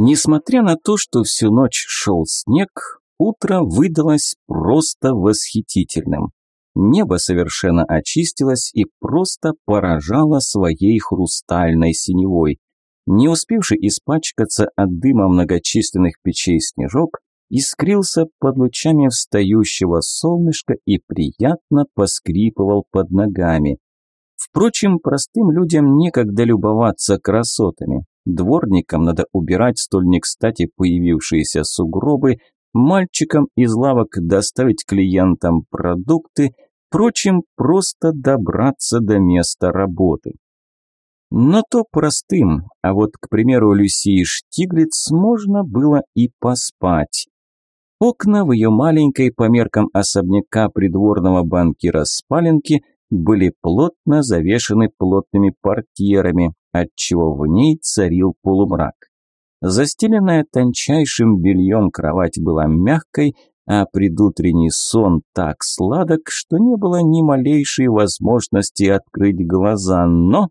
Несмотря на то, что всю ночь шел снег, утро выдалось просто восхитительным. Небо совершенно очистилось и просто поражало своей хрустальной синевой. Не успевший испачкаться от дыма многочисленных печей снежок, искрился под лучами встающего солнышка и приятно поскрипывал под ногами. Впрочем, простым людям некогда любоваться красотами. Дворникам надо убирать столь не кстати появившиеся сугробы, мальчикам из лавок доставить клиентам продукты, прочим просто добраться до места работы. Но то простым, а вот, к примеру, Люсии Штиглиц можно было и поспать. Окна в ее маленькой по меркам особняка придворного банкира спаленки были плотно завешены плотными портьерами, отчего в ней царил полумрак. Застеленная тончайшим бельем кровать была мягкой, а предутренний сон так сладок, что не было ни малейшей возможности открыть глаза, но...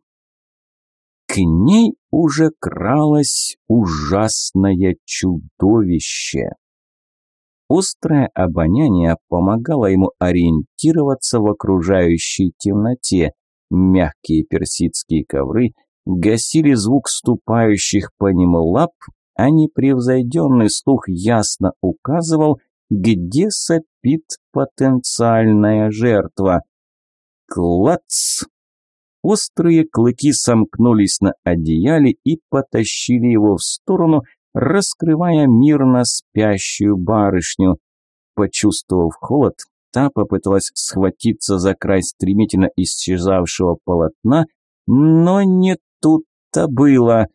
К ней уже кралось ужасное чудовище. Острое обоняние помогало ему ориентироваться в окружающей темноте. Мягкие персидские ковры гасили звук ступающих по ним лап, а непревзойденный слух ясно указывал, где сопит потенциальная жертва. Клац! Острые клыки сомкнулись на одеяле и потащили его в сторону, раскрывая мирно спящую барышню. Почувствовав холод, та попыталась схватиться за край стремительно исчезавшего полотна, но не тут-то было.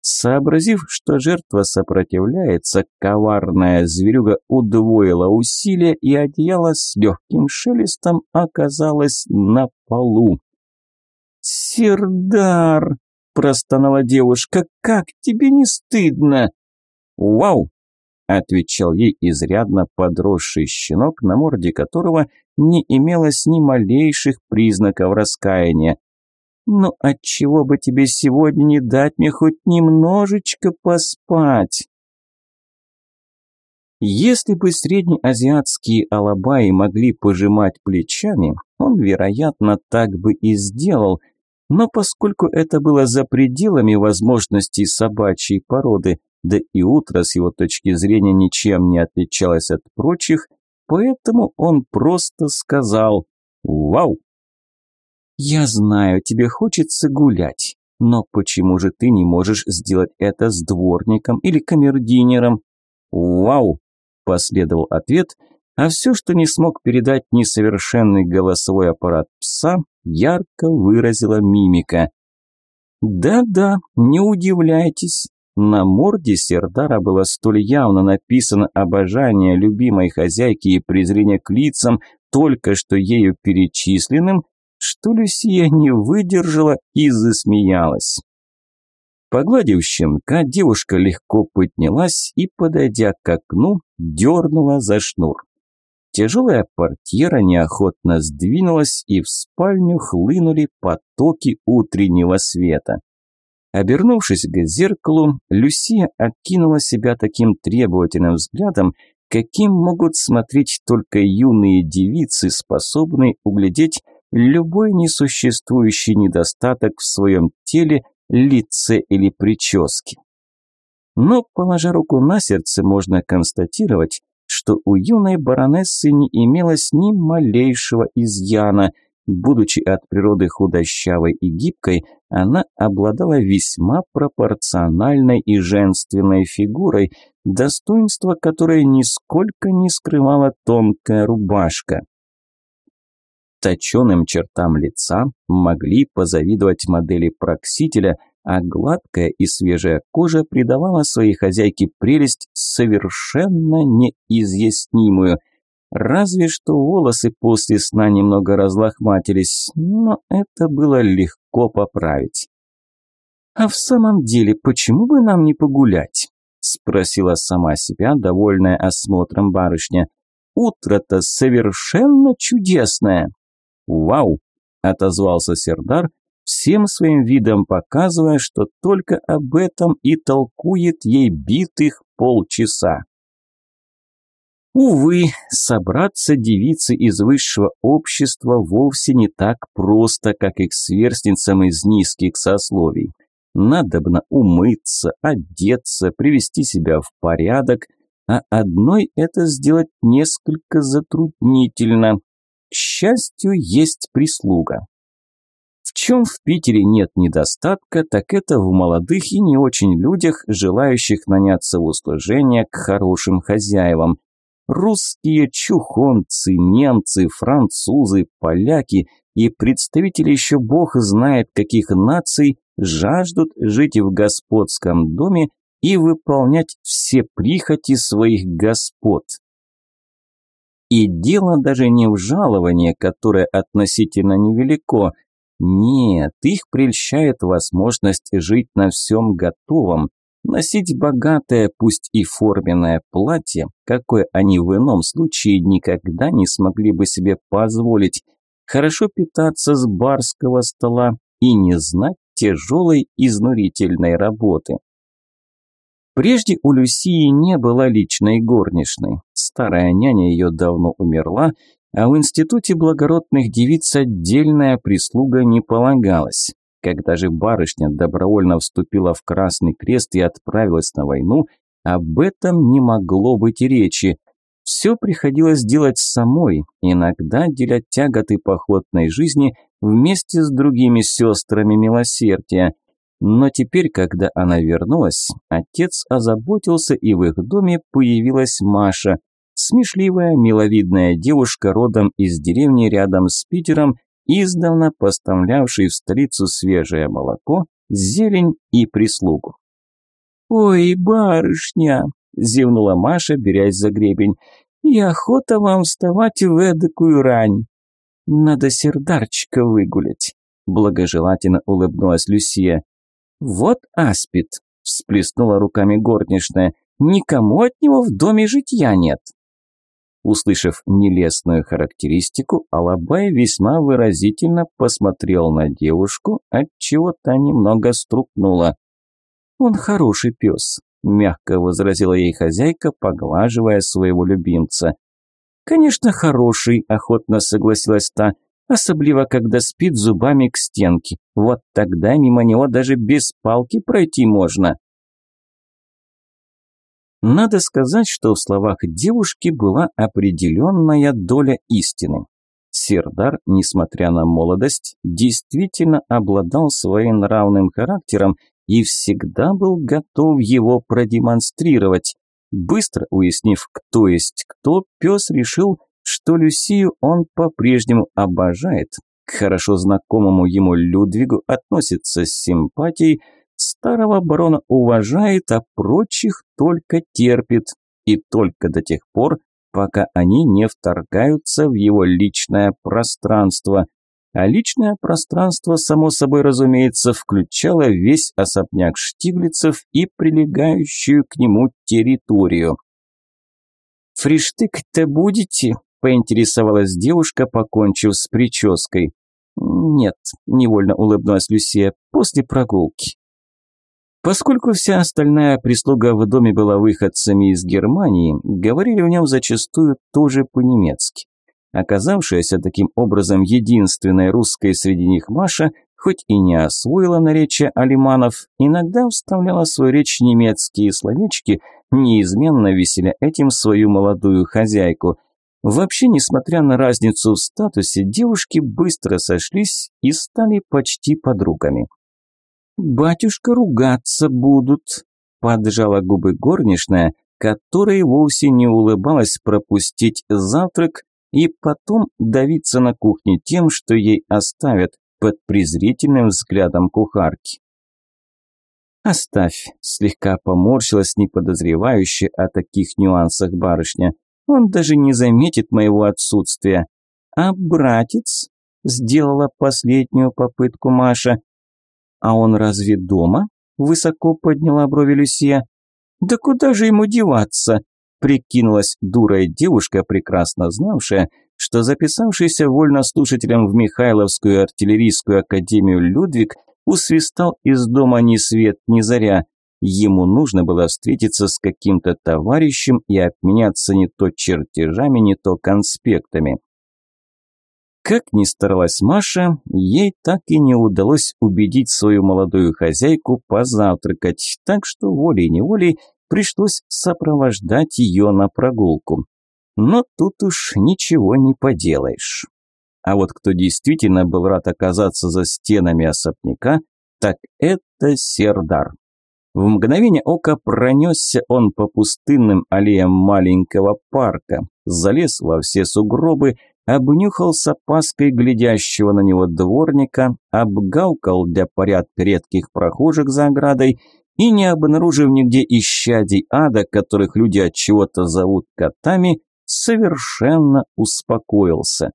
Сообразив, что жертва сопротивляется, коварная зверюга удвоила усилия, и одеяло с легким шелестом оказалось на полу. «Сердар!» – простонала девушка. «Как тебе не стыдно?» «Вау!» – отвечал ей изрядно подросший щенок, на морде которого не имелось ни малейших признаков раскаяния. «Ну отчего бы тебе сегодня не дать мне хоть немножечко поспать?» Если бы среднеазиатские алабаи могли пожимать плечами, он, вероятно, так бы и сделал, но поскольку это было за пределами возможностей собачьей породы, да и утро с его точки зрения ничем не отличалось от прочих, поэтому он просто сказал «Вау!». «Я знаю, тебе хочется гулять, но почему же ты не можешь сделать это с дворником или камердинером?» «Вау!» – последовал ответ, а все, что не смог передать несовершенный голосовой аппарат пса, ярко выразила мимика. «Да-да, не удивляйтесь, на морде Сердара было столь явно написано обожание любимой хозяйки и презрение к лицам, только что ею перечисленным, что Люсия не выдержала и засмеялась. Погладив щенка, девушка легко поднялась и, подойдя к окну, дернула за шнур. Тяжелая портьера неохотно сдвинулась, и в спальню хлынули потоки утреннего света. Обернувшись к зеркалу, Люсия окинула себя таким требовательным взглядом, каким могут смотреть только юные девицы, способные углядеть любой несуществующий недостаток в своем теле, лице или прическе. Но, положа руку на сердце, можно констатировать, что у юной баронессы не имелось ни малейшего изъяна – Будучи от природы худощавой и гибкой, она обладала весьма пропорциональной и женственной фигурой, достоинство которой нисколько не скрывала тонкая рубашка. Точеным чертам лица могли позавидовать модели Проксителя, а гладкая и свежая кожа придавала своей хозяйке прелесть совершенно неизъяснимую – Разве что волосы после сна немного разлохматились, но это было легко поправить. «А в самом деле, почему бы нам не погулять?» – спросила сама себя, довольная осмотром барышня. «Утро-то совершенно чудесное!» «Вау!» – отозвался Сердар, всем своим видом показывая, что только об этом и толкует ей битых полчаса. Увы, собраться девицы из высшего общества вовсе не так просто, как их сверстницам из низких сословий. Надобно умыться, одеться, привести себя в порядок, а одной это сделать несколько затруднительно. Счастью, есть прислуга. В чем в Питере нет недостатка, так это в молодых и не очень людях, желающих наняться в услужение к хорошим хозяевам. Русские чухонцы, немцы, французы, поляки и представители еще бог знает каких наций жаждут жить в господском доме и выполнять все прихоти своих господ. И дело даже не в жаловании, которое относительно невелико. Нет, их прельщает возможность жить на всем готовом, носить богатое, пусть и форменное платье, какое они в ином случае никогда не смогли бы себе позволить, хорошо питаться с барского стола и не знать тяжелой изнурительной работы. Прежде у Люсии не было личной горничной. Старая няня ее давно умерла, а в институте благородных девиц отдельная прислуга не полагалась. Когда же барышня добровольно вступила в Красный Крест и отправилась на войну, об этом не могло быть речи. Все приходилось делать самой, иногда деля тяготы походной жизни вместе с другими сестрами милосердия. Но теперь, когда она вернулась, отец озаботился, и в их доме появилась Маша, смешливая, миловидная девушка родом из деревни рядом с Питером, издавна поставлявшей в столицу свежее молоко, зелень и прислугу. «Ой, барышня!» – зевнула Маша, берясь за гребень. «И охота вам вставать в эдакую рань. Надо сердарчика выгулять», – благожелательно улыбнулась Люсия. «Вот аспид», – всплеснула руками горничная. «Никому от него в доме житья нет». Услышав нелестную характеристику, Алабай весьма выразительно посмотрел на девушку, отчего та немного струкнула. «Он хороший пес», – мягко возразила ей хозяйка, поглаживая своего любимца. «Конечно, хороший», – охотно согласилась та, особливо когда спит зубами к стенке. Вот тогда мимо него даже без палки пройти можно. Надо сказать, что в словах девушки была определенная доля истины. Сердар, несмотря на молодость, действительно обладал своим нравным характером и всегда был готов его продемонстрировать. Быстро уяснив, кто есть кто, пес решил, что Люсию он по-прежнему обожает, к хорошо знакомому ему Людвигу относится с симпатией, старого барона уважает, а прочих только терпит, и только до тех пор, пока они не вторгаются в его личное пространство. А личное пространство, само собой разумеется, включало весь особняк Штиглицев и прилегающую к нему территорию. «Фриштык-то будете?» – поинтересовалась девушка, покончив с прической. «Нет», – невольно улыбнулась Люсия, – «после прогулки». Поскольку вся остальная прислуга в доме была выходцами из Германии, говорили в нем зачастую тоже по-немецки. Оказавшаяся таким образом единственной русской среди них Маша, хоть и не освоила наречие алиманов, иногда вставляла в свою речь немецкие словечки, неизменно веселя этим свою молодую хозяйку. Вообще, несмотря на разницу в статусе, девушки быстро сошлись и стали почти подругами. «Батюшка ругаться будут», – поджала губы горничная, которой вовсе не улыбалась пропустить завтрак и потом давиться на кухне тем, что ей оставят под презрительным взглядом кухарки. «Оставь», – слегка поморщилась неподозревающая о таких нюансах барышня. «Он даже не заметит моего отсутствия». «А братец?» – сделала последнюю попытку Маша. «А он разве дома?» – высоко подняла брови Люсия. «Да куда же ему деваться?» Прикинулась дурая девушка, прекрасно знавшая, что записавшийся вольнослушателем в Михайловскую артиллерийскую академию Людвиг усвистал из дома ни свет ни заря. Ему нужно было встретиться с каким-то товарищем и обменяться не то чертежами, не то конспектами. Как ни старалась Маша, ей так и не удалось убедить свою молодую хозяйку позавтракать, так что волей-неволей пришлось сопровождать ее на прогулку. Но тут уж ничего не поделаешь. А вот кто действительно был рад оказаться за стенами особняка, так это Сердар. В мгновение ока пронесся он по пустынным аллеям маленького парка, залез во все сугробы, обнюхал с опаской глядящего на него дворника, обгаукал для порядка редких прохожих за оградой и, не обнаружив нигде исчадий ада, которых люди от чего-то зовут котами, совершенно успокоился.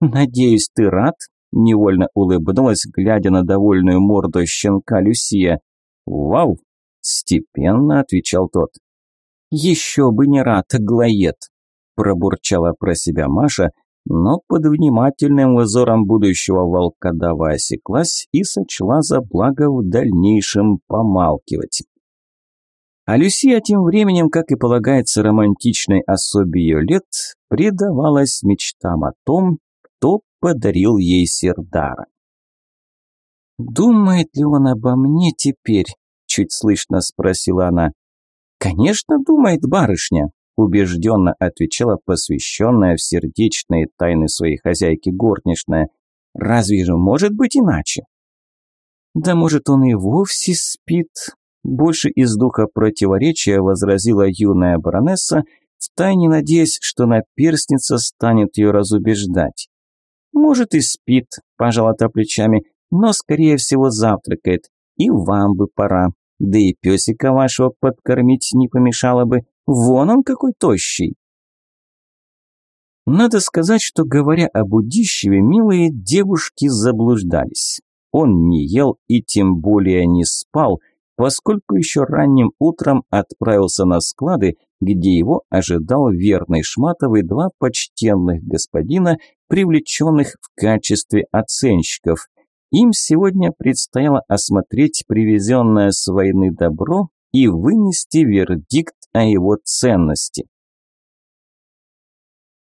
«Надеюсь, ты рад?» – невольно улыбнулась, глядя на довольную морду щенка Люсия. «Вау!» – степенно отвечал тот. «Еще бы не рад, Глоед!» пробурчала про себя Маша, но под внимательным взором будущего волкодава осеклась и сочла за благо в дальнейшем помалкивать. А Люсия тем временем, как и полагается романтичной особе ее лет, предавалась мечтам о том, кто подарил ей Сердара. «Думает ли он обо мне теперь?» – чуть слышно спросила она. «Конечно, думает барышня», убежденно отвечала посвященная в сердечные тайны своей хозяйки горничная. Разве же может быть иначе? Да может он и вовсе спит? Больше из духа противоречия возразила юная баронесса, втайне надеясь, что наперстница станет ее разубеждать. Может и спит, пожала та плечами, но скорее всего завтракает. И вам бы пора. Да и песика вашего подкормить не помешало бы. Вон он какой тощий. Надо сказать, что, говоря об Удищеве, милые девушки заблуждались. Он не ел и тем более не спал, поскольку еще ранним утром отправился на склады, где его ожидал верный Шматов и два почтенных господина, привлеченных в качестве оценщиков. Им сегодня предстояло осмотреть привезенное с войны добро и вынести вердикт о его ценности.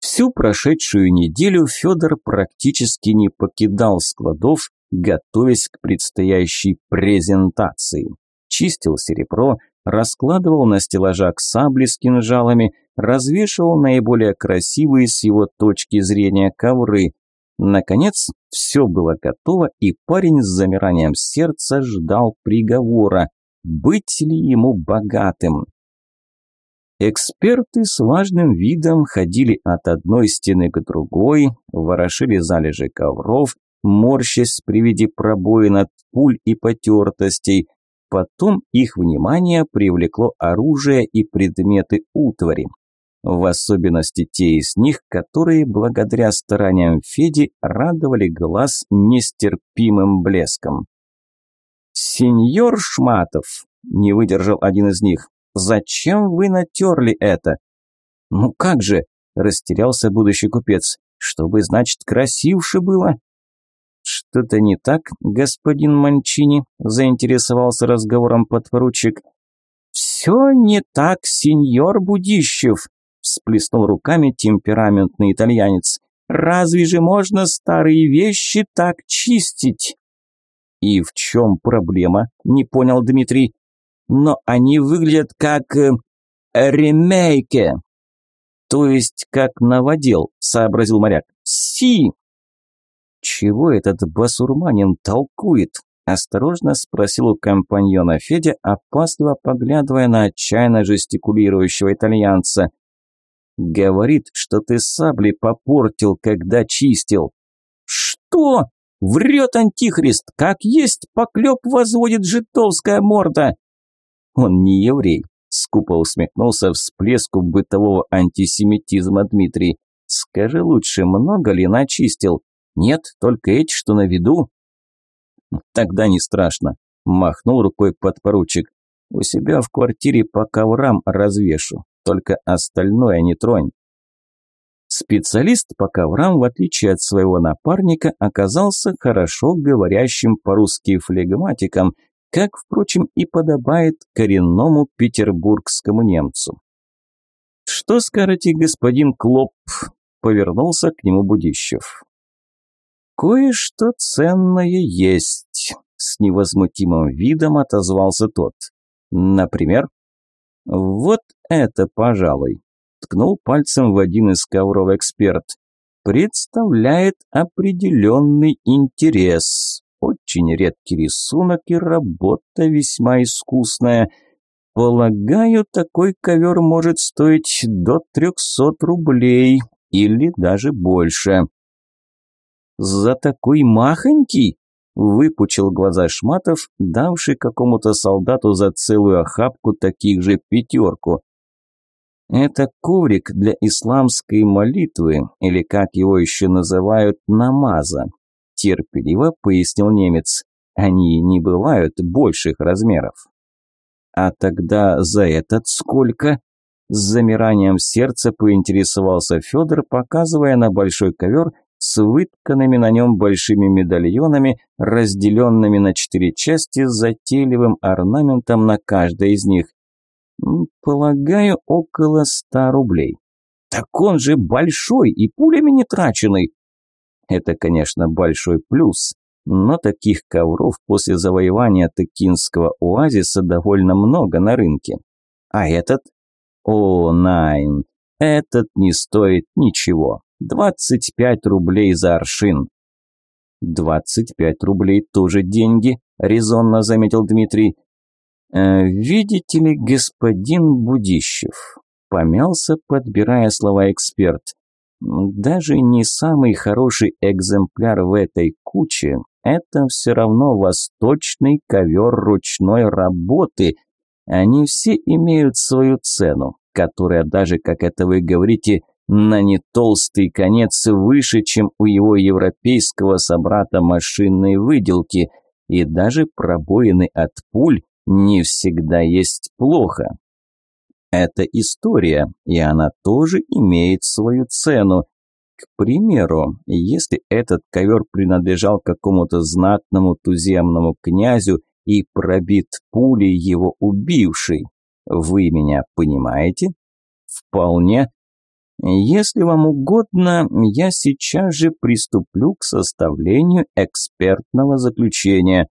Всю прошедшую неделю Федор практически не покидал складов, готовясь к предстоящей презентации. Чистил серебро, раскладывал на стеллажах сабли с кинжалами, развешивал наиболее красивые с его точки зрения ковры. Наконец, все было готово, и парень с замиранием сердца ждал приговора. Быть ли ему богатым? Эксперты с важным видом ходили от одной стены к другой, ворошили залежи ковров, морщась при виде пробоин от пуль и потертостей. Потом их внимание привлекло оружие и предметы утвари. В особенности те из них, которые благодаря стараниям Феди радовали глаз нестерпимым блеском. «Сеньор Шматов», – не выдержал один из них, Зачем вы натерли это?» «Ну как же?» – растерялся будущий купец. «Чтобы, значит, красивше было?» «Что-то не так, господин Манчини?» – заинтересовался разговором подпоручик. «Все не так, сеньор Будищев», – всплеснул руками темпераментный итальянец. «Разве же можно старые вещи так чистить?» «И в чем проблема?» – не понял Дмитрий но они выглядят как э, ремейки. То есть как новодел, сообразил моряк. Си! Чего этот басурманин толкует? Осторожно спросил у компаньона Федя, опасливо поглядывая на отчаянно жестикулирующего итальянца. «Говорит, что ты сабли попортил, когда чистил». «Что? Врет антихрист! Как есть поклеп возводит житовская морда!» Он не еврей, скупо усмехнулся всплеску бытового антисемитизма Дмитрий. Скажи лучше, много ли начистил? Нет, только эти, что на виду. Тогда не страшно, махнул рукой подпоручик. У себя в квартире по коврам развешу, только остальное не тронь. Специалист по коврам, в отличие от своего напарника, оказался хорошо говорящим по-русски флегматиком, как, впрочем, и подобает коренному петербургскому немцу. «Что скажете, господин Клоп?» – повернулся к нему Будищев. «Кое-что ценное есть», – с невозмутимым видом отозвался тот. «Например?» «Вот это, пожалуй», – ткнул пальцем в один из ковров эксперт. «Представляет определенный интерес. Очень редкий рисунок и работа весьма искусная. Полагаю, такой ковер может стоить до трехсот рублей или даже больше». «За такой махонький?» – выпучил глаза Шматов, давший какому-то солдату за целую охапку таких же пятерку. «Это коврик для исламской молитвы, или как его еще называют, намаза», – терпеливо пояснил немец. «Они не бывают больших размеров». «А тогда за этот сколько?» С замиранием сердца поинтересовался Федор, показывая на большой ковер, с вытканными на нем большими медальонами, разделенными на четыре части с затейливым орнаментом на каждой из них. Полагаю, около ста рублей. Так он же большой и пулями не траченный. Это, конечно, большой плюс, но таких ковров после завоевания Текинского оазиса довольно много на рынке. А этот? О, Найн, этот не стоит ничего. 25 рублей за аршин. 25 рублей тоже деньги, резонно заметил Дмитрий. «Э, видите ли, господин Будищев, помялся, подбирая слова эксперт. Даже не самый хороший экземпляр в этой куче, это все равно восточный ковер ручной работы. Они все имеют свою цену, которая даже, как это вы говорите, на не толстый конец выше, чем у его европейского собрата машинной выделки, и даже пробоины от пуль не всегда есть плохо. Это история, и она тоже имеет свою цену. К примеру, если этот ковер принадлежал какому-то знатному туземному князю и пробит пулей его убивший, вы меня понимаете? Вполне. Если вам угодно, я сейчас же приступлю к составлению экспертного заключения.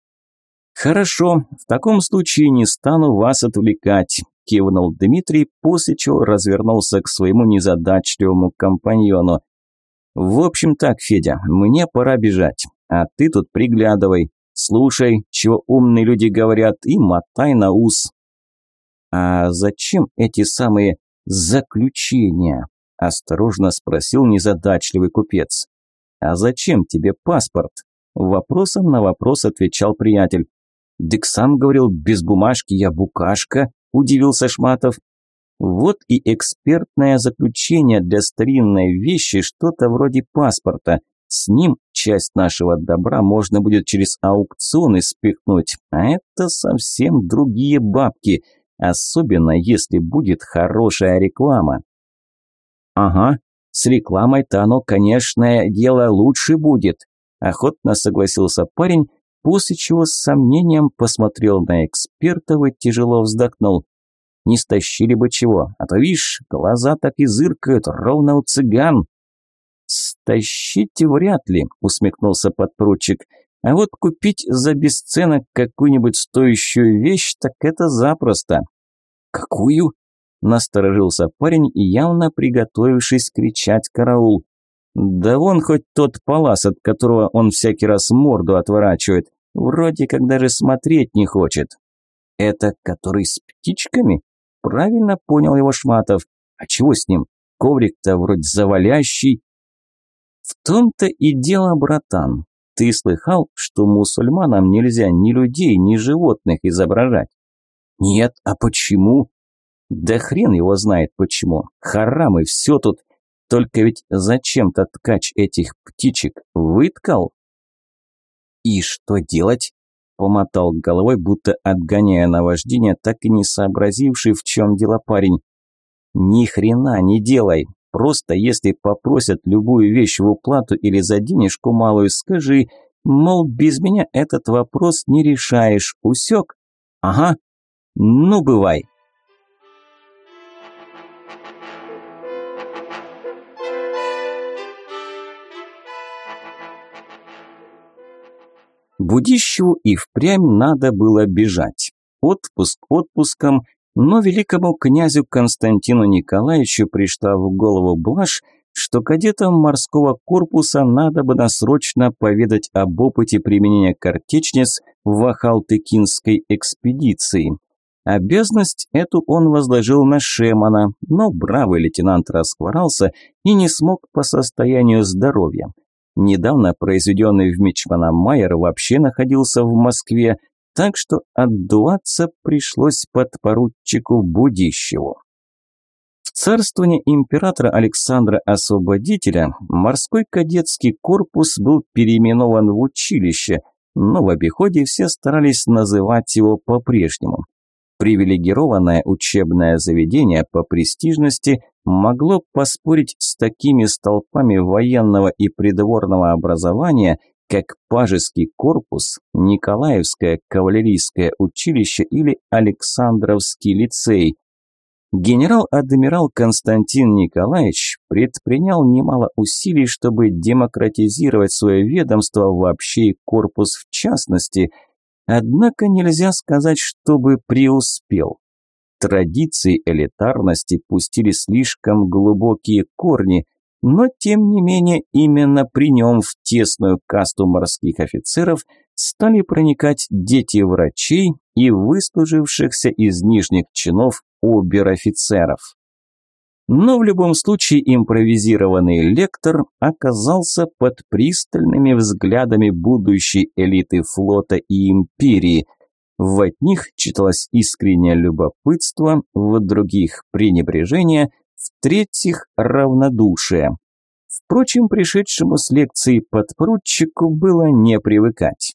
Хорошо, в таком случае не стану вас отвлекать, кивнул Дмитрий, после чего развернулся к своему незадачливому компаньону. В общем так, Федя, мне пора бежать, а ты тут приглядывай, слушай, чего умные люди говорят, и мотай на ус. А зачем эти самые заключения? – осторожно спросил незадачливый купец. «А зачем тебе паспорт?» Вопросом на вопрос отвечал приятель. «Дык сам говорил, без бумажки я букашка», – удивился Шматов. «Вот и экспертное заключение для старинной вещи, что-то вроде паспорта. С ним часть нашего добра можно будет через аукционы спихнуть, а это совсем другие бабки, особенно если будет хорошая реклама». «Ага, с рекламой-то оно, конечно, дело лучше будет», – охотно согласился парень, после чего с сомнением посмотрел на экспертов и тяжело вздохнул. «Не стащили бы чего, а то, видишь, глаза так и зыркают, ровно у цыган». «Стащить вряд ли», – усмехнулся подпоручик. «А вот купить за бесценок какую-нибудь стоящую вещь, так это запросто». «Какую?» Насторожился парень, явно приготовившись кричать «караул». Да вон хоть тот палас, от которого он всякий раз морду отворачивает. Вроде как даже смотреть не хочет. Это который с птичками? Правильно понял его Шматов. А чего с ним? Коврик-то вроде завалящий. В том-то и дело, братан. Ты слыхал, что мусульманам нельзя ни людей, ни животных изображать? Нет, а почему? Да хрен его знает почему. Харам и все тут. Только ведь зачем-то ткач этих птичек выткал? И что делать? Помотал головой, будто отгоняя наваждение, так и не сообразивший, в чем дело парень. Ни хрена не делай. Просто если попросят любую вещь в уплату или за денежку малую, скажи, мол, без меня этот вопрос не решаешь, усек? Ага, ну бывай. Будищеву и впрямь надо было бежать. Отпуск отпуском, но великому князю Константину Николаевичу пришла в голову блажь, что кадетам морского корпуса надо бы насрочно поведать об опыте применения картечниц в Ахалтыкинской экспедиции. Обязанность эту он возложил на Шемана, но бравый лейтенант расхворался и не смог по состоянию здоровья. Недавно произведенный в Мичмана Майер вообще находился в Москве, так что отдуваться пришлось подпоручику Будищеву. В царствование императора Александра Освободителя морской кадетский корпус был переименован в училище, но в обиходе все старались называть его по-прежнему. Привилегированное учебное заведение по престижности могло поспорить с такими столпами военного и придворного образования, как Пажеский корпус, Николаевское кавалерийское училище или Александровский лицей. Генерал-адмирал Константин Николаевич предпринял немало усилий, чтобы демократизировать свое ведомство вообще и корпус в частности, однако нельзя сказать, чтобы преуспел. Традиции элитарности пустили слишком глубокие корни, но тем не менее именно при нем в тесную касту морских офицеров стали проникать дети врачей и выслужившихся из нижних чинов обер-офицеров. Но в любом случае импровизированный лектор оказался под пристальными взглядами будущей элиты флота и империи. В одних читалось искреннее любопытство, в других – пренебрежение – в-третьих, равнодушие. Впрочем, пришедшему с лекции подпоручику было не привыкать.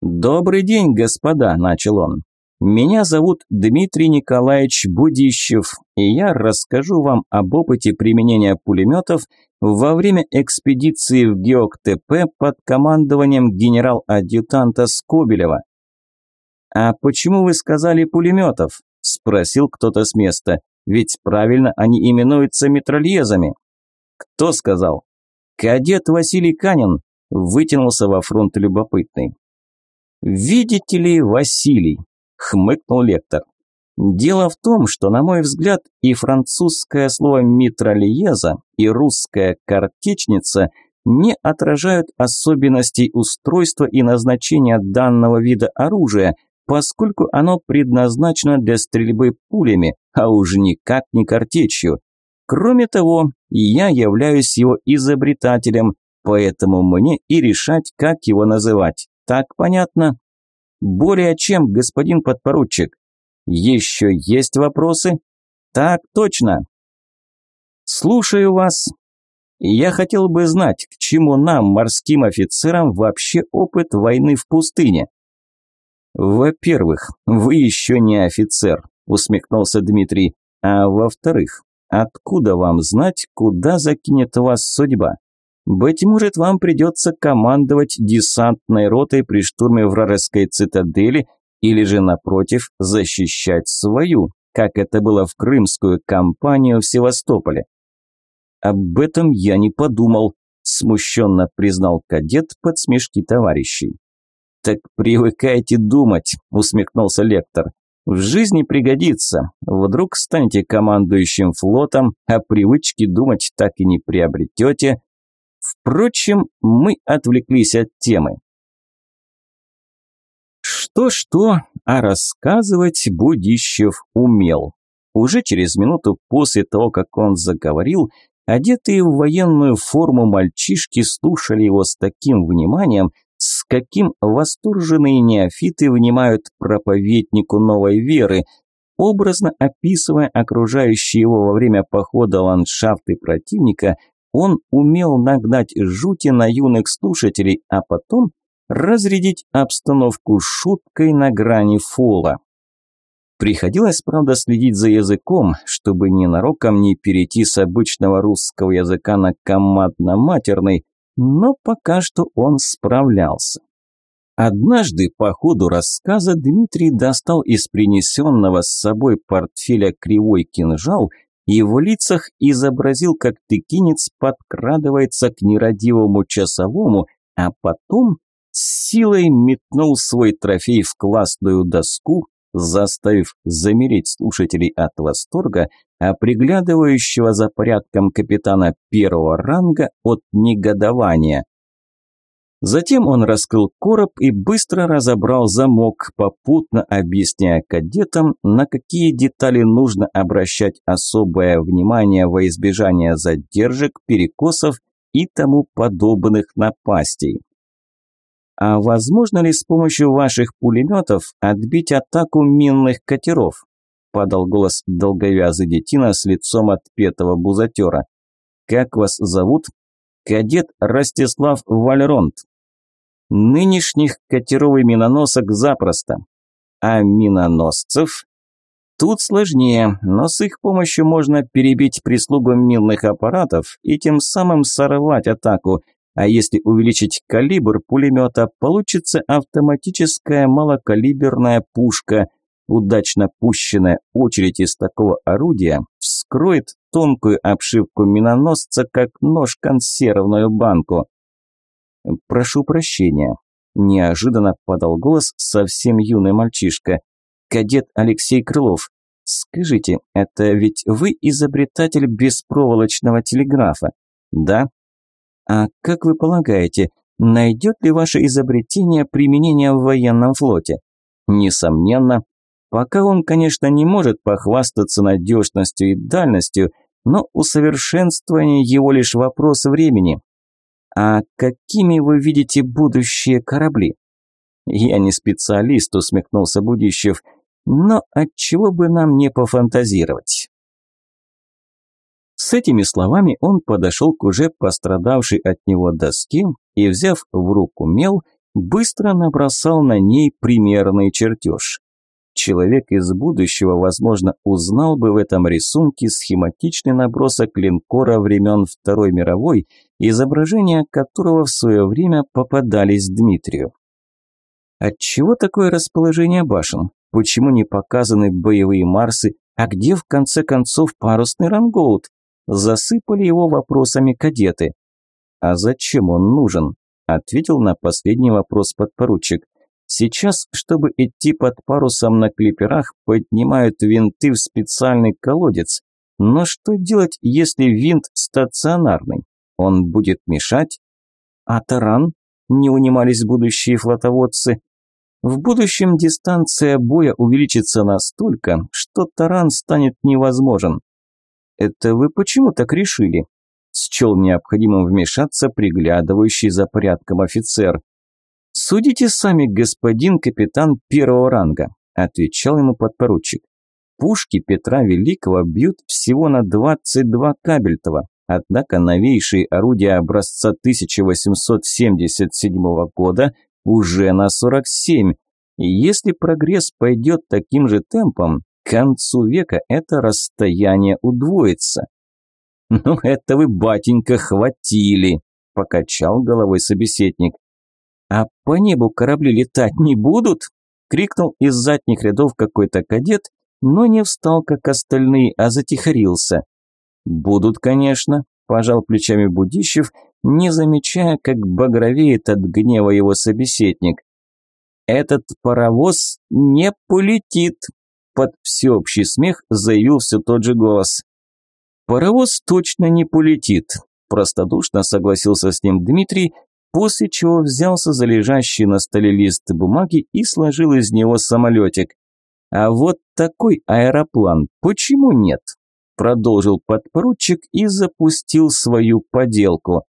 «Добрый день, господа», – начал он. «Меня зовут Дмитрий Николаевич Будищев, и я расскажу вам об опыте применения пулеметов во время экспедиции в ГеокТП под командованием генерал-адъютанта Скобелева». «А почему вы сказали пулеметов?» – спросил кто-то с места. Ведь правильно они именуются метрольезами. Кто сказал? Кадет Василий Канин вытянулся во фронт любопытный. «Видите ли, Василий», – хмыкнул лектор. «Дело в том, что, на мой взгляд, и французское слово «митральеза», и русская «картечница» не отражают особенностей устройства и назначения данного вида оружия – поскольку оно предназначено для стрельбы пулями, а уже никак не картечью. Кроме того, я являюсь его изобретателем, поэтому мне и решать, как его называть. Так понятно? Более чем, господин подпоручик. Еще есть вопросы? Так точно. Слушаю вас. Я хотел бы знать, к чему нам, морским офицерам, вообще опыт войны в пустыне. «Во-первых, вы еще не офицер», – усмехнулся Дмитрий. «А во-вторых, откуда вам знать, куда закинет вас судьба? Быть может, вам придется командовать десантной ротой при штурме вражеской цитадели или же, напротив, защищать свою, как это было в крымскую кампанию в Севастополе». «Об этом я не подумал», – смущенно признал кадет под смешки товарищей. «Так привыкайте думать», – усмехнулся лектор. «В жизни пригодится. Вдруг станете командующим флотом, а привычки думать так и не приобретете. Впрочем, мы отвлеклись от темы. Что-что, а рассказывать Будищев умел. Уже через минуту после того, как он заговорил, одетые в военную форму мальчишки слушали его с таким вниманием, с каким восторженные неофиты внимают проповеднику новой веры, образно описывая окружающие его во время похода ландшафты противника, он умел нагнать жути на юных слушателей, а потом разрядить обстановку шуткой на грани фола. Приходилось, правда, следить за языком, чтобы ненароком не перейти с обычного русского языка на командно-матерный, но пока что он справлялся. Однажды по ходу рассказа Дмитрий достал из принесенного с собой портфеля кривой кинжал в лицах изобразил, как тыкинец подкрадывается к нерадивому часовому, а потом силой метнул свой трофей в классную доску, заставив замереть слушателей от восторга, а приглядывающего за порядком капитана первого ранга от негодования. Затем он раскрыл короб и быстро разобрал замок, попутно объясняя кадетам, на какие детали нужно обращать особое внимание во избежание задержек, перекосов и тому подобных напастей. А возможно ли с помощью ваших пулеметов отбить атаку минных катеров? Подал голос долговязый детина с лицом отпетого бузатера. Как вас зовут? Кадет Ростислав Вальронт. Нынешних катеров и миноносок запросто. А миноносцев? Тут сложнее, но с их помощью можно перебить прислугу минных аппаратов и тем самым сорвать атаку – а если увеличить калибр пулемета, получится автоматическая малокалиберная пушка. Удачно пущенная очередь из такого орудия вскроет тонкую обшивку миноносца, как нож консервную банку. «Прошу прощения», – неожиданно подал голос совсем юный мальчишка. «Кадет Алексей Крылов, скажите, это ведь вы изобретатель беспроволочного телеграфа?» «Да», а как вы полагаете, найдет ли ваше изобретение применение в военном флоте? Несомненно. Пока он, конечно, не может похвастаться надежностью и дальностью, но усовершенствование его лишь вопрос времени. А какими вы видите будущие корабли? Я не специалист, усмехнулся Будищев, но отчего бы нам не пофантазировать? С этими словами он подошел к уже пострадавшей от него доске и, взяв в руку мел, быстро набросал на ней примерный чертеж. Человек из будущего, возможно, узнал бы в этом рисунке схематичный набросок линкора времен Второй мировой, изображения которого в свое время попадались Дмитрию. Отчего такое расположение башен? Почему не показаны боевые Марсы? А где в конце концов парусный рангоут? Засыпали его вопросами кадеты. «А зачем он нужен?» – ответил на последний вопрос подпоручик. «Сейчас, чтобы идти под парусом на клиперах, поднимают винты в специальный колодец. Но что делать, если винт стационарный? Он будет мешать? А таран?» – не унимались будущие флотоводцы. В будущем дистанция боя увеличится настолько, что таран станет невозможен. «Это вы почему так решили?» Счел необходимым вмешаться приглядывающий за порядком офицер. «Судите сами, господин капитан первого ранга», – отвечал ему подпоручик. «Пушки Петра Великого бьют всего на 22 кабельтова, однако новейшие орудия образца 1877 года уже на 47. И если прогресс пойдет таким же темпом, к концу века это расстояние удвоится. «Ну, это вы, батенька, хватили!» – покачал головой собеседник. «А по небу корабли летать не будут?» – крикнул из задних рядов какой-то кадет, но не встал, как остальные, а затихарился. «Будут, конечно», – пожал плечами Будищев, не замечая, как багровеет от гнева его собеседник. «Этот паровоз не полетит», под всеобщий смех заявил все тот же голос. «Паровоз точно не полетит», – простодушно согласился с ним Дмитрий, после чего взялся за лежащий на столе лист бумаги и сложил из него самолетик. «А вот такой аэроплан почему нет?» – продолжил подпоручик и запустил свою поделку.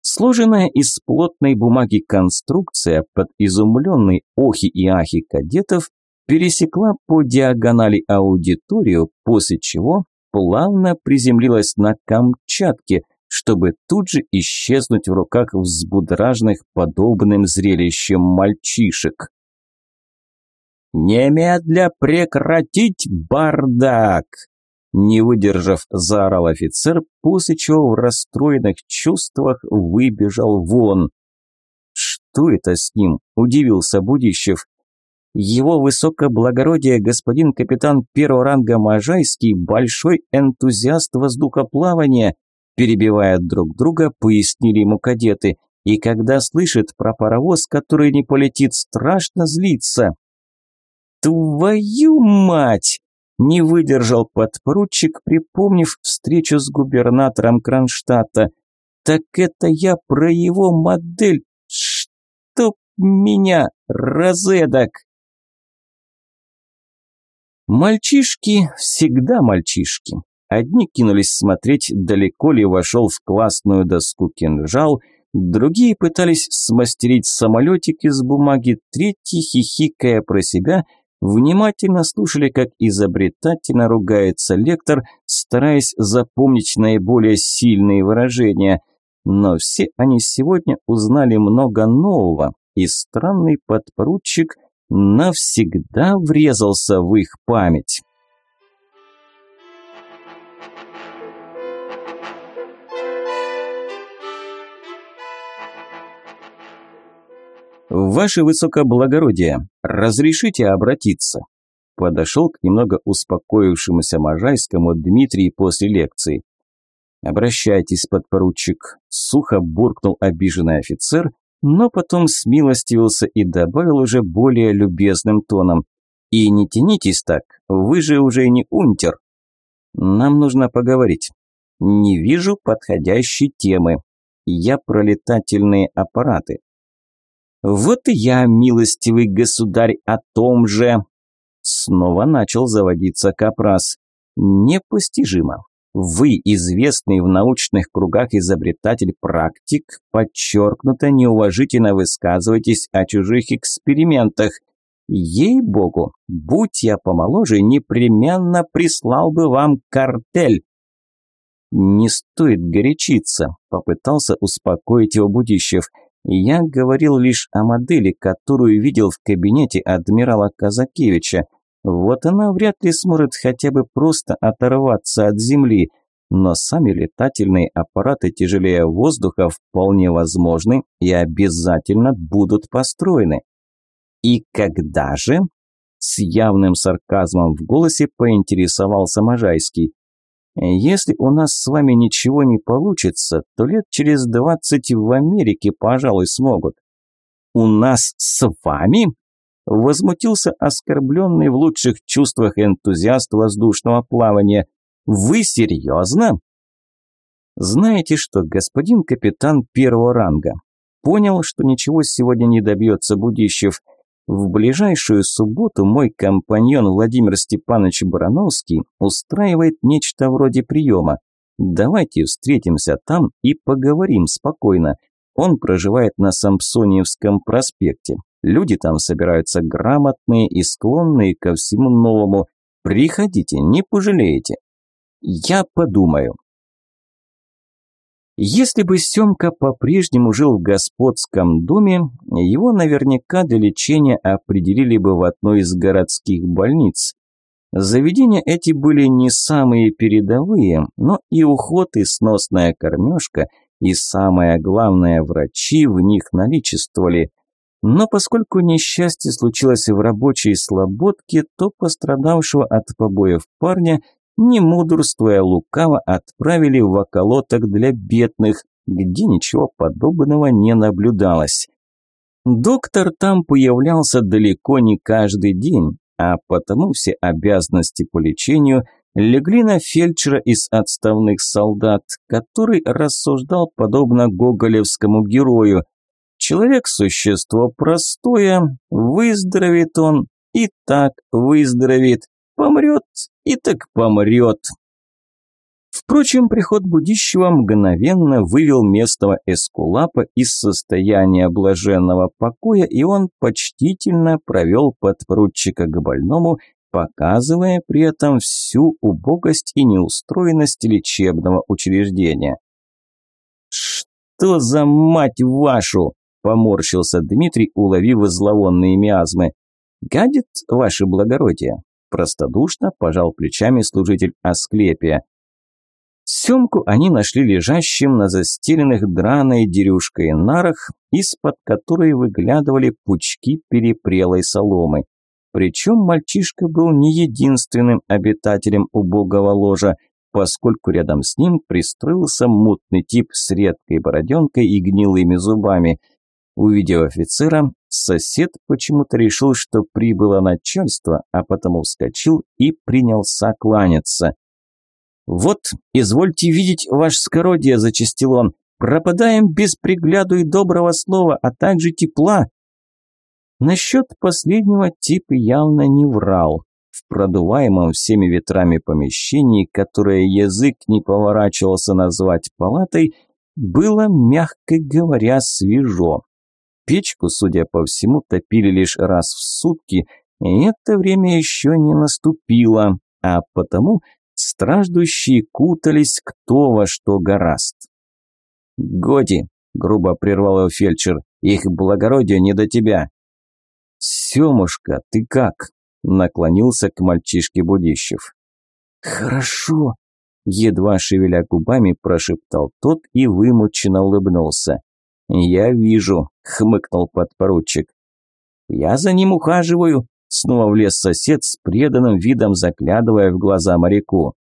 Сложенная из плотной бумаги конструкция под изумленный охи и ахи кадетов пересекла по диагонали аудиторию, после чего плавно приземлилась на Камчатке, чтобы тут же исчезнуть в руках взбудраженных подобным зрелищем мальчишек. «Немедля прекратить бардак!» Не выдержав, заорал офицер, после чего в расстроенных чувствах выбежал вон. «Что это с ним?» – удивился Будищев. «Его высокоблагородие господин капитан первого ранга Можайский – большой энтузиаст воздухоплавания», перебивая друг друга, пояснили ему кадеты. «И когда слышит про паровоз, который не полетит, страшно злиться». «Твою мать!» – не выдержал подпоручик, припомнив встречу с губернатором Кронштадта. «Так это я про его модель Чтоб меня, розедок! Мальчишки всегда мальчишки. Одни кинулись смотреть, далеко ли вошел в классную доску кинжал, другие пытались смастерить самолетик из бумаги, третьи, хихикая про себя, внимательно слушали, как изобретательно ругается лектор, стараясь запомнить наиболее сильные выражения – но все они сегодня узнали много нового, и странный подпоручик навсегда врезался в их память. «Ваше высокоблагородие, разрешите обратиться?» Подошел к немного успокоившемуся Можайскому Дмитрий после лекции. «Обращайтесь, подпоручик», – сухо буркнул обиженный офицер, но потом смилостивился и добавил уже более любезным тоном. «И не тянитесь так, вы же уже не унтер. Нам нужно поговорить. Не вижу подходящей темы. Я про летательные аппараты». «Вот и я, милостивый государь, о том же!» Снова начал заводиться Капрас. «Непостижимо. Вы, известный в научных кругах изобретатель-практик, подчеркнуто неуважительно высказываетесь о чужих экспериментах. Ей-богу, будь я помоложе, непременно прислал бы вам картель. Не стоит горячиться, попытался успокоить его Будищев. Я говорил лишь о модели, которую видел в кабинете адмирала Казакевича. Вот она вряд ли сможет хотя бы просто оторваться от земли, но сами летательные аппараты тяжелее воздуха вполне возможны и обязательно будут построены. И когда же? С явным сарказмом в голосе поинтересовался Можайский. Если у нас с вами ничего не получится, то лет через двадцать в Америке, пожалуй, смогут. У нас с вами? Возмутился оскорбленный в лучших чувствах энтузиаст воздушного плавания. «Вы серьезно?» «Знаете что, господин капитан первого ранга, понял, что ничего сегодня не добьется Будищев. В ближайшую субботу мой компаньон Владимир Степанович Барановский устраивает нечто вроде приема. Давайте встретимся там и поговорим спокойно. Он проживает на Сампсониевском проспекте. Люди там собираются грамотные и склонные ко всему новому. Приходите, не пожалеете. Я подумаю. Если бы Семка по-прежнему жил в господском доме, его наверняка для лечения определили бы в одной из городских больниц. Заведения эти были не самые передовые, но и уход, и сносная кормежка, и самое главное, врачи в них наличествовали. Но поскольку несчастье случилось в рабочей слободке, то пострадавшего от побоев парня, не мудрствуя лукаво, отправили в околоток для бедных, где ничего подобного не наблюдалось. Доктор там появлялся далеко не каждый день, а потому все обязанности по лечению легли на фельдшера из отставных солдат, который рассуждал подобно гоголевскому герою – Человек – существо простое, выздоровеет он, и так выздоровеет, помрет, и так помрет. Впрочем, приход Будищева мгновенно вывел местного эскулапа из состояния блаженного покоя, и он почтительно провел подпоручика к больному, показывая при этом всю убогость и неустроенность лечебного учреждения. «Что за мать вашу!» Поморщился Дмитрий, уловив зловонные миазмы. «Гадит, ваше благородие?» Простодушно пожал плечами служитель Асклепия. Семку они нашли лежащим на застеленных драной дерюшкой нарах, из-под которой выглядывали пучки перепрелой соломы. Причем мальчишка был не единственным обитателем убогого ложа, поскольку рядом с ним пристроился мутный тип с редкой бороденкой и гнилыми зубами. Увидев офицера, сосед почему-то решил, что прибыло начальство, а потому вскочил и принялся кланяться. «Вот, извольте видеть ваш скородие», – зачастил он, – «пропадаем без пригляду и доброго слова, а также тепла». Насчет последнего тип явно не врал. В продуваемом всеми ветрами помещении, которое язык не поворачивался назвать палатой, было, мягко говоря, свежо. Печку, судя по всему, топили лишь раз в сутки, и это время еще не наступило, а потому страждущие кутались кто во что гораст. «Годи!» – грубо прервал его фельдшер. «Их благородие не до тебя!» «Семушка, ты как?» – наклонился к мальчишке Будищев. «Хорошо!» – едва шевеля губами прошептал тот и вымученно улыбнулся. «Я вижу», – хмыкнул подпоручик. «Я за ним ухаживаю», – снова влез сосед с преданным видом, заглядывая в глаза моряку.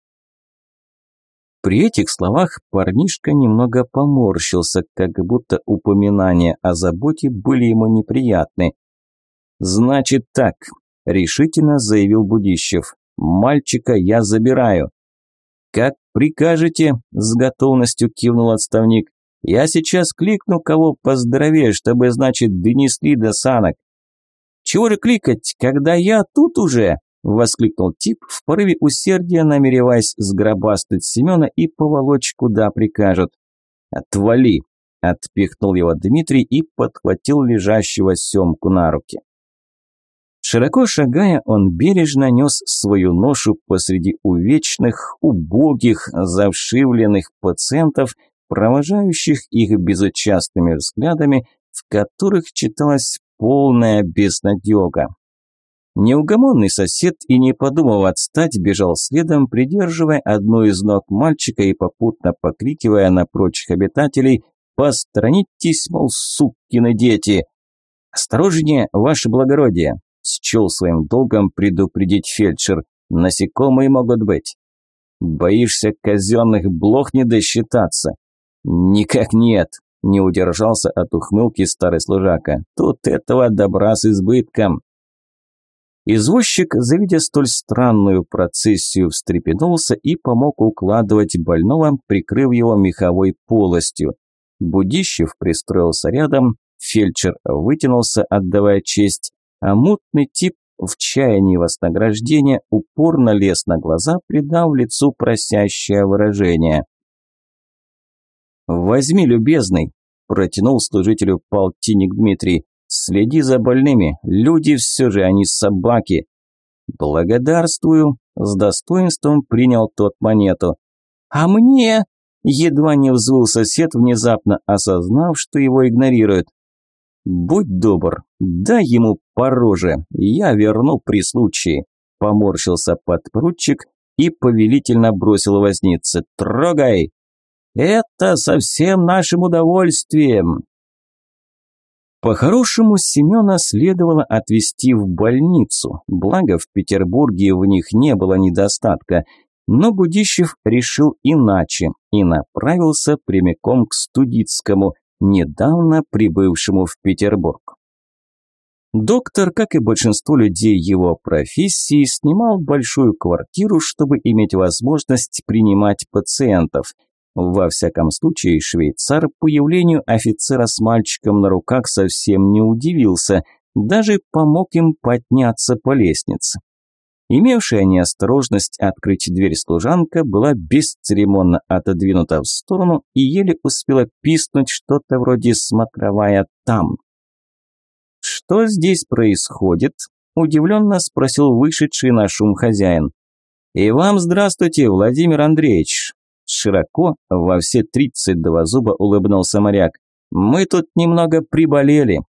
При этих словах парнишка немного поморщился, как будто упоминания о заботе были ему неприятны. «Значит так», – решительно заявил Будищев. «Мальчика я забираю». «Как прикажете», – с готовностью кивнул отставник. Я сейчас кликну кого поздоровее, чтобы, значит, донесли до санок. Чего же кликать, когда я тут уже? Воскликнул тип в порыве усердия, намереваясь сгробастать Семена и поволочь куда прикажут. «Отвали!» – отпихнул его Дмитрий и подхватил лежащего Семку на руки. Широко шагая, он бережно нес свою ношу посреди увечных, убогих, завшивленных пациентов, провожающих их безучастными взглядами, в которых читалась полная безнадега. Неугомонный сосед и не подумав отстать, бежал следом, придерживая одну из ног мальчика и попутно покрикивая на прочих обитателей «Посторонитесь, мол, суккины дети!» «Осторожнее, ваше благородие!» – счел своим долгом предупредить фельдшер. «Насекомые могут быть». «Боишься казенных блох не досчитаться?» «Никак нет», – не удержался от ухмылки старый служака. «Тут этого добра с избытком». Извозчик, завидя столь странную процессию, встрепенулся и помог укладывать больного, прикрыв его меховой полостью. Будищев пристроился рядом, фельдшер вытянулся, отдавая честь, а мутный тип в чаянии вознаграждения упорно лез на глаза, придав лицу просящее выражение. «Возьми, любезный», – протянул служителю полтинник Дмитрий. «Следи за больными, люди все же, они собаки». «Благодарствую», – с достоинством принял тот монету. «А мне?» – едва не взвыл сосед, внезапно осознав, что его игнорируют. «Будь добр, дай ему по роже, я верну при случае», – поморщился подпоручик и повелительно бросил вознице. «Трогай!» Это совсем нашим удовольствием. По-хорошему, Семена следовало отвезти в больницу, благо в Петербурге в них не было недостатка, но Будищев решил иначе и направился прямиком к Студицкому, недавно прибывшему в Петербург. Доктор, как и большинство людей его профессии, снимал большую квартиру, чтобы иметь возможность принимать пациентов – во всяком случае, швейцар появлению офицера с мальчиком на руках совсем не удивился, даже помог им подняться по лестнице. Имевшая неосторожность открыть дверь служанка была бесцеремонно отодвинута в сторону и еле успела писнуть что-то вроде «смотровая там». «Что здесь происходит?» – удивленно спросил вышедший на шум хозяин. «И вам здравствуйте, Владимир Андреевич. Широко, во все тридцать два зуба улыбнулся моряк. «Мы тут немного приболели».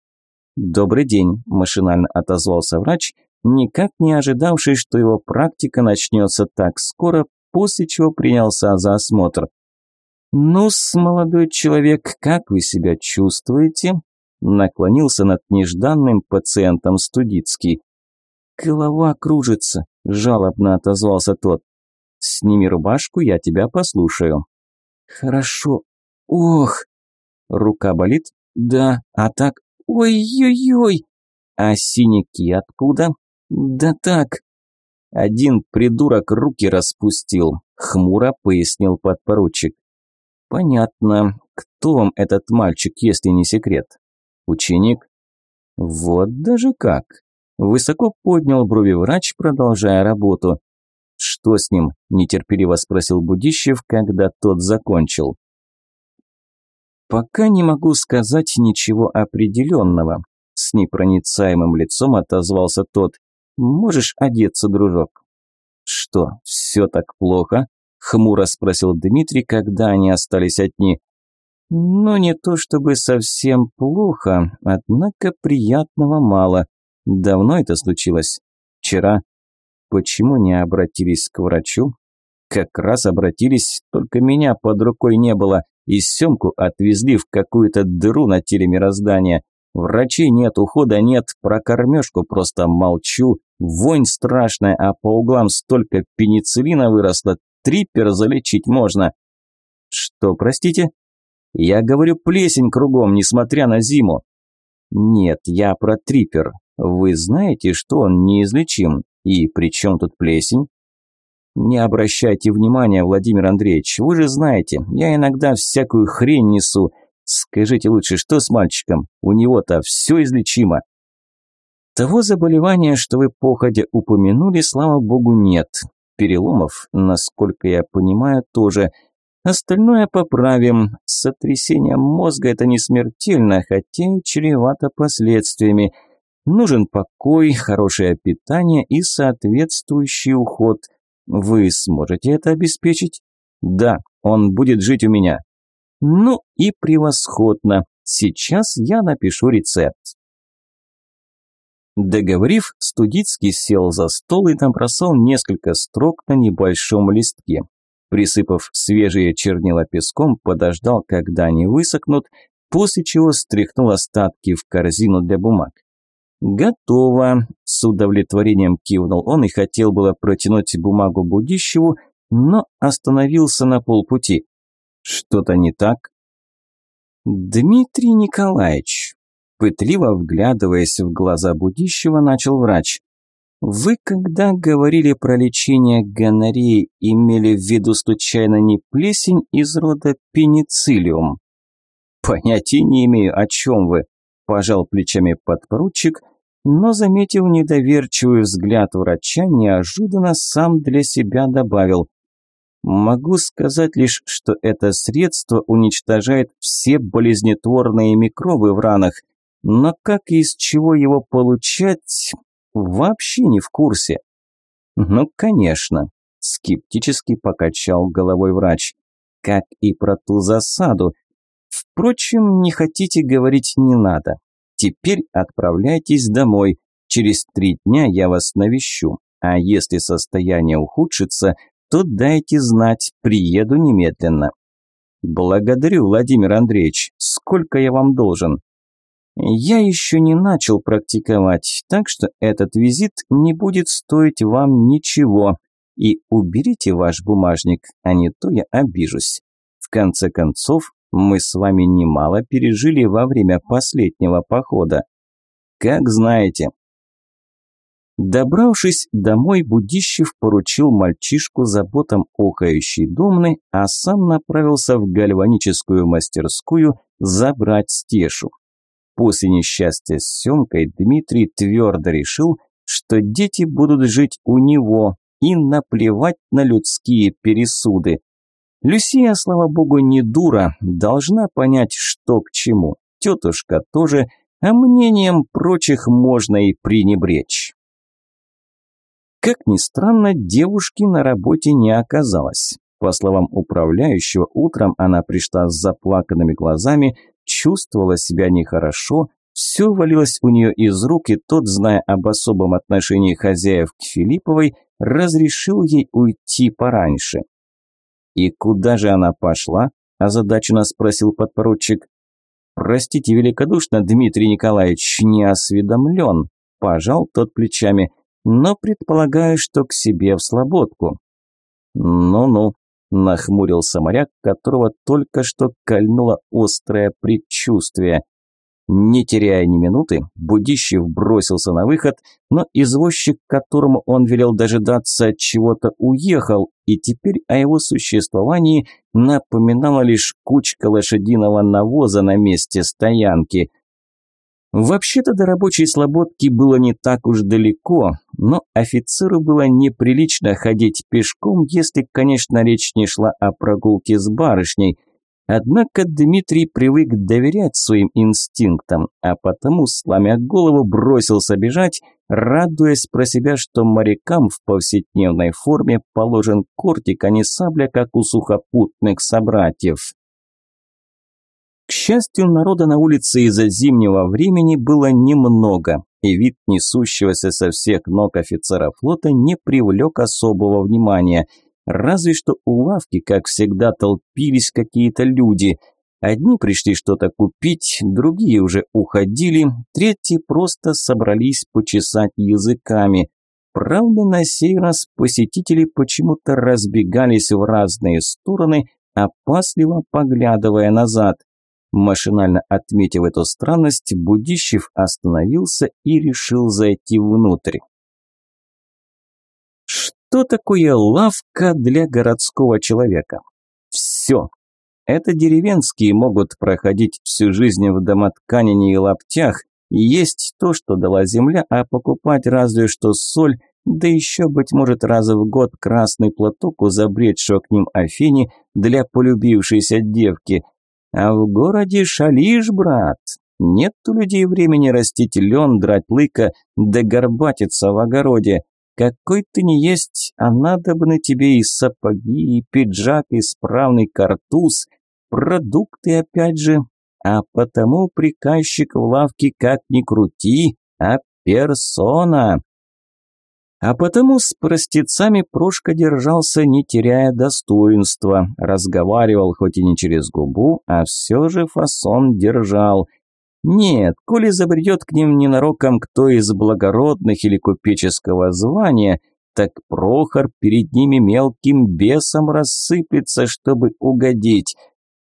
«Добрый день», – машинально отозвался врач, никак не ожидавший, что его практика начнется так скоро, после чего принялся за осмотр. «Ну-с, молодой человек, как вы себя чувствуете?» Наклонился над нежданным пациентом Студицкий. «Голова кружится», – жалобно отозвался тот. «Сними рубашку, я тебя послушаю». «Хорошо. Ох!» «Рука болит?» «Да. А так Ой-ой-ой! А синяки откуда? Да так. Один придурок руки распустил, хмуро пояснил подпоручик. Понятно. Кто вам этот мальчик, если не секрет? Ученик? Вот даже как. Высоко поднял брови врач, продолжая работу. «Что с ним?» – нетерпеливо спросил Будищев, когда тот закончил. «Пока не могу сказать ничего определенного», – с непроницаемым лицом отозвался тот. «Можешь одеться, дружок». «Что, все так плохо?» – хмуро спросил Дмитрий, когда они остались одни. «Ну, не то чтобы совсем плохо, однако приятного мало. Давно это случилось? Вчера. Почему не обратились к врачу? Как раз обратились, только меня под рукой не было и Семку отвезли в какую-то дыру на теле мироздания. Врачей нет, ухода нет, про кормежку просто молчу. Вонь страшная, а по углам столько пенициллина выросло, трипер залечить можно. Что, простите? Я говорю, плесень кругом, несмотря на зиму. Нет, я про трипер. Вы знаете, что он неизлечим? И при чем тут плесень? «Не обращайте внимания, Владимир Андреевич, вы же знаете, я иногда всякую хрень несу. Скажите лучше, что с мальчиком? У него-то все излечимо». Того заболевания, что вы походя упомянули, слава богу, нет. Переломов, насколько я понимаю, тоже. Остальное поправим. Сотрясение мозга – это не смертельно, хотя и чревато последствиями. Нужен покой, хорошее питание и соответствующий уход – вы сможете это обеспечить? Да, он будет жить у меня. Ну и превосходно. Сейчас я напишу рецепт. Договорив, Студицкий сел за стол и набросал несколько строк на небольшом листке. Присыпав свежие чернила песком, подождал, когда они высохнут, после чего стряхнул остатки в корзину для бумаг. «Готово!» – с удовлетворением кивнул он и хотел было протянуть бумагу Будищеву, но остановился на полпути. «Что-то не так?» «Дмитрий Николаевич», пытливо вглядываясь в глаза Будищева, начал врач. «Вы, когда говорили про лечение гонореи, имели в виду случайно не плесень из рода пенициллиум?» «Понятия не имею, о чем вы», пожал плечами подпоручик, но, заметив недоверчивый взгляд врача, неожиданно сам для себя добавил. «Могу сказать лишь, что это средство уничтожает все болезнетворные микробы в ранах, но как и из чего его получать, вообще не в курсе». «Ну, конечно», – скептически покачал головой врач, – «как и про ту засаду, Впрочем, не хотите говорить не надо. Теперь отправляйтесь домой. Через три дня я вас навещу. А если состояние ухудшится, то дайте знать, приеду немедленно. Благодарю, Владимир Андреевич. Сколько я вам должен? Я еще не начал практиковать, так что этот визит не будет стоить вам ничего. И уберите ваш бумажник, а не то я обижусь. В конце концов, мы с вами немало пережили во время последнего похода. Как знаете. Добравшись домой, Будищев поручил мальчишку заботам окающей домны, а сам направился в гальваническую мастерскую забрать стешу. После несчастья с Семкой Дмитрий твердо решил, что дети будут жить у него и наплевать на людские пересуды. Люсия, слава богу, не дура, должна понять, что к чему. Тетушка тоже, а мнением прочих можно и пренебречь. Как ни странно, девушки на работе не оказалось. По словам управляющего, утром она пришла с заплаканными глазами, чувствовала себя нехорошо, Все валилось у нее из рук, и тот, зная об особом отношении хозяев к Филипповой, разрешил ей уйти пораньше. «И куда же она пошла?» – озадаченно спросил подпоручик. «Простите великодушно, Дмитрий Николаевич, не осведомлен», – пожал тот плечами, «но предполагаю, что к себе в слободку». «Ну-ну», – нахмурился моряк, которого только что кольнуло острое предчувствие – не теряя ни минуты, Будищев бросился на выход, но извозчик, которому он велел дожидаться чего-то, уехал, и теперь о его существовании напоминала лишь кучка лошадиного навоза на месте стоянки. Вообще-то до рабочей слободки было не так уж далеко, но офицеру было неприлично ходить пешком, если, конечно, речь не шла о прогулке с барышней – Однако Дмитрий привык доверять своим инстинктам, а потому, сломя голову, бросился бежать, радуясь про себя, что морякам в повседневной форме положен кортик, а не сабля, как у сухопутных собратьев. К счастью, народа на улице из-за зимнего времени было немного, и вид несущегося со всех ног офицера флота не привлек особого внимания – Разве что у лавки, как всегда, толпились какие-то люди. Одни пришли что-то купить, другие уже уходили, третьи просто собрались почесать языками. Правда, на сей раз посетители почему-то разбегались в разные стороны, опасливо поглядывая назад. Машинально отметив эту странность, Будищев остановился и решил зайти внутрь. Что такое лавка для городского человека? Все. Это деревенские могут проходить всю жизнь в домотканине и лаптях, и есть то, что дала земля, а покупать разве что соль, да еще, быть может, раз в год красный платок у забредшего к ним Афини для полюбившейся девки. А в городе шалишь, брат. Нет у людей времени растить лен, драть лыка, да горбатиться в огороде. Какой ты не есть, а надо бы на тебе и сапоги, и пиджак, и справный картуз, продукты опять же. А потому приказчик в лавке как ни крути, а персона. А потому с простецами Прошка держался, не теряя достоинства, разговаривал хоть и не через губу, а все же фасон держал – нет, коли забредет к ним ненароком кто из благородных или купеческого звания, так Прохор перед ними мелким бесом рассыпется, чтобы угодить.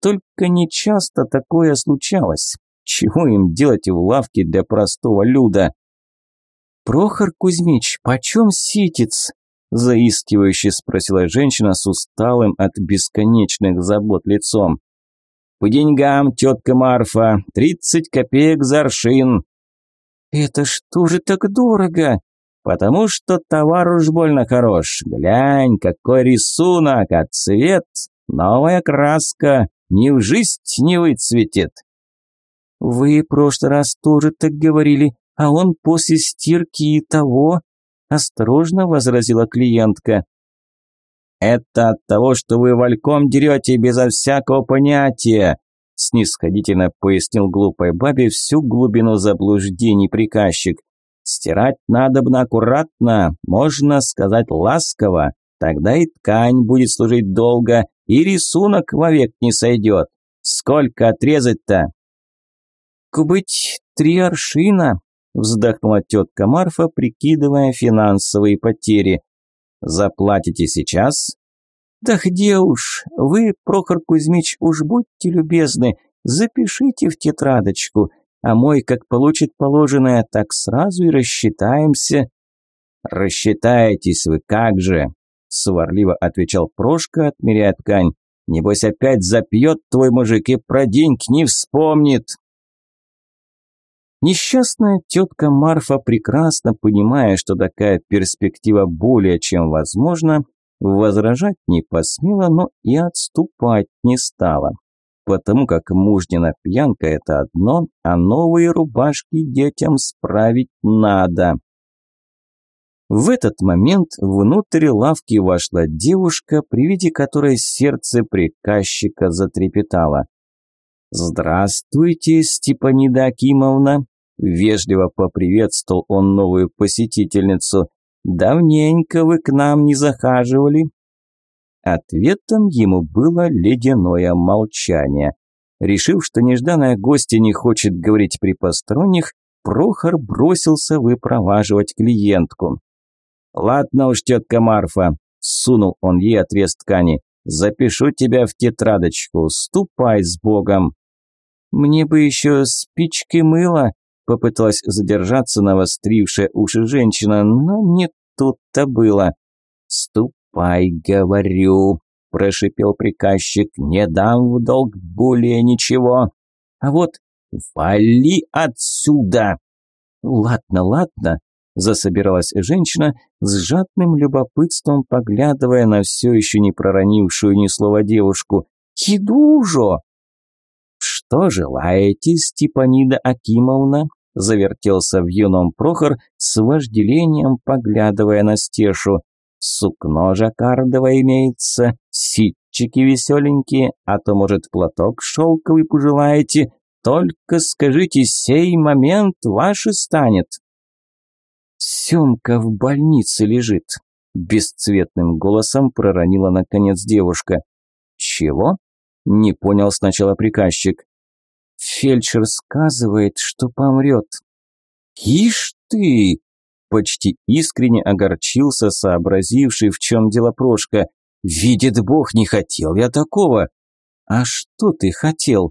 Только не часто такое случалось. Чего им делать в лавке для простого люда? «Прохор Кузьмич, почем ситец?» – заискивающе спросила женщина с усталым от бесконечных забот лицом. «По деньгам, тетка Марфа, тридцать копеек за аршин». «Это что же так дорого?» «Потому что товар уж больно хорош. Глянь, какой рисунок, а цвет, новая краска, ни в жизнь не выцветит». «Вы в прошлый раз тоже так говорили, а он после стирки и того...» Осторожно возразила клиентка. «Это от того, что вы вальком дерете безо всякого понятия», снисходительно пояснил глупой бабе всю глубину заблуждений приказчик. «Стирать надо бы аккуратно, можно сказать ласково, тогда и ткань будет служить долго, и рисунок вовек не сойдет. Сколько отрезать-то?» «Кубыть три аршина», вздохнула тетка Марфа, прикидывая финансовые потери. Заплатите сейчас? Да где уж, вы, Прохор Кузьмич, уж будьте любезны, запишите в тетрадочку, а мой, как получит положенное, так сразу и рассчитаемся. Рассчитаетесь вы как же, сварливо отвечал Прошка, отмеряя ткань. Небось опять запьет твой мужик и про деньги не вспомнит. Несчастная тетка Марфа, прекрасно понимая, что такая перспектива более чем возможна, возражать не посмела, но и отступать не стала. Потому как мужнина пьянка – это одно, а новые рубашки детям справить надо. В этот момент внутрь лавки вошла девушка, при виде которой сердце приказчика затрепетало. «Здравствуйте, Степанида Акимовна!» Вежливо поприветствовал он новую посетительницу. «Давненько вы к нам не захаживали». Ответом ему было ледяное молчание. Решив, что нежданная гостья не хочет говорить при посторонних, Прохор бросился выпроваживать клиентку. «Ладно уж, тетка Марфа», – сунул он ей отрез ткани, – «запишу тебя в тетрадочку, ступай с Богом». «Мне бы еще спички мыла», – попыталась задержаться навострившая уши женщина, но не тут-то было. «Ступай, говорю», – прошипел приказчик, – «не дам в долг более ничего». «А вот вали отсюда!» «Ладно, ладно», – засобиралась женщина, с жадным любопытством поглядывая на все еще не проронившую ни слова девушку. «Иду же!» «Что желаете, Степанида Акимовна?» – завертелся в юном Прохор с вожделением, поглядывая на Стешу. «Сукно жаккардово имеется, ситчики веселенькие, а то, может, платок шелковый пожелаете? Только скажите, сей момент ваш станет». «Семка в больнице лежит», – бесцветным голосом проронила наконец девушка. «Чего?» – не понял сначала приказчик. «Фельдшер сказывает, что помрет». «Ишь ты!» – почти искренне огорчился, сообразивший, в чем дело Прошка. «Видит Бог, не хотел я такого!» «А что ты хотел?»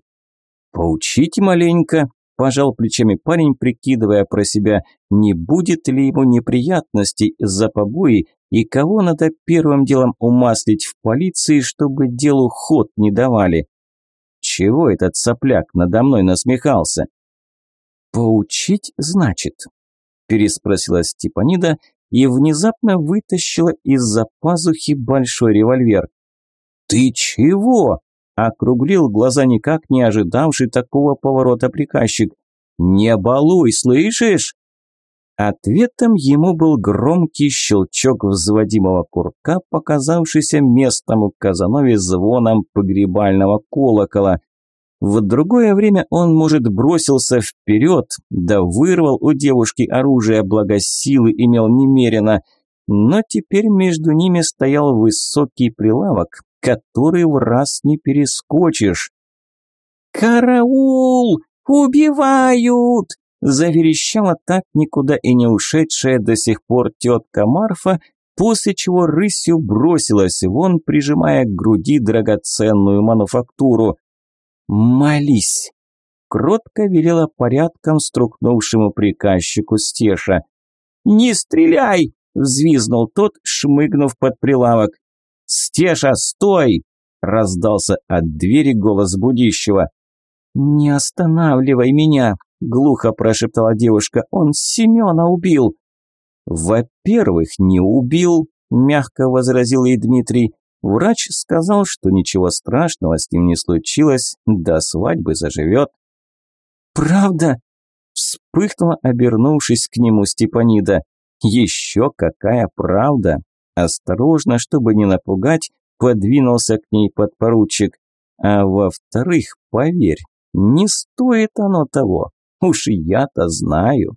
«Поучить маленько», Пожал плечами парень, прикидывая про себя, не будет ли ему неприятностей за побои и кого надо первым делом умаслить в полиции, чтобы делу ход не давали. Чего этот сопляк надо мной насмехался? «Поучить, значит?» – переспросила Степанида и внезапно вытащила из-за пазухи большой револьвер. «Ты чего?» Округлил глаза никак не ожидавший такого поворота приказчик. «Не балуй, слышишь?» Ответом ему был громкий щелчок взводимого курка, показавшийся местному Казанове звоном погребального колокола. В другое время он, может, бросился вперед, да вырвал у девушки оружие, благо силы имел немерено, но теперь между ними стоял высокий прилавок, который в раз не перескочишь. «Караул! Убивают!» заверещала так никуда и не ушедшая до сих пор тетка Марфа, после чего рысью бросилась вон, прижимая к груди драгоценную мануфактуру. «Молись!» – кротко велела порядком струхнувшему приказчику Стеша. «Не стреляй!» – взвизнул тот, шмыгнув под прилавок. «Стеша, стой!» – раздался от двери голос будущего. «Не останавливай меня!» – глухо прошептала девушка. «Он Семена убил!» «Во-первых, не убил», – мягко возразил ей Дмитрий. «Врач сказал, что ничего страшного с ним не случилось, до свадьбы заживет». «Правда?» – вспыхнула, обернувшись к нему Степанида. «Еще какая правда!» Осторожно, чтобы не напугать, подвинулся к ней подпоручик. А во-вторых, поверь, не стоит оно того. Уж я-то знаю.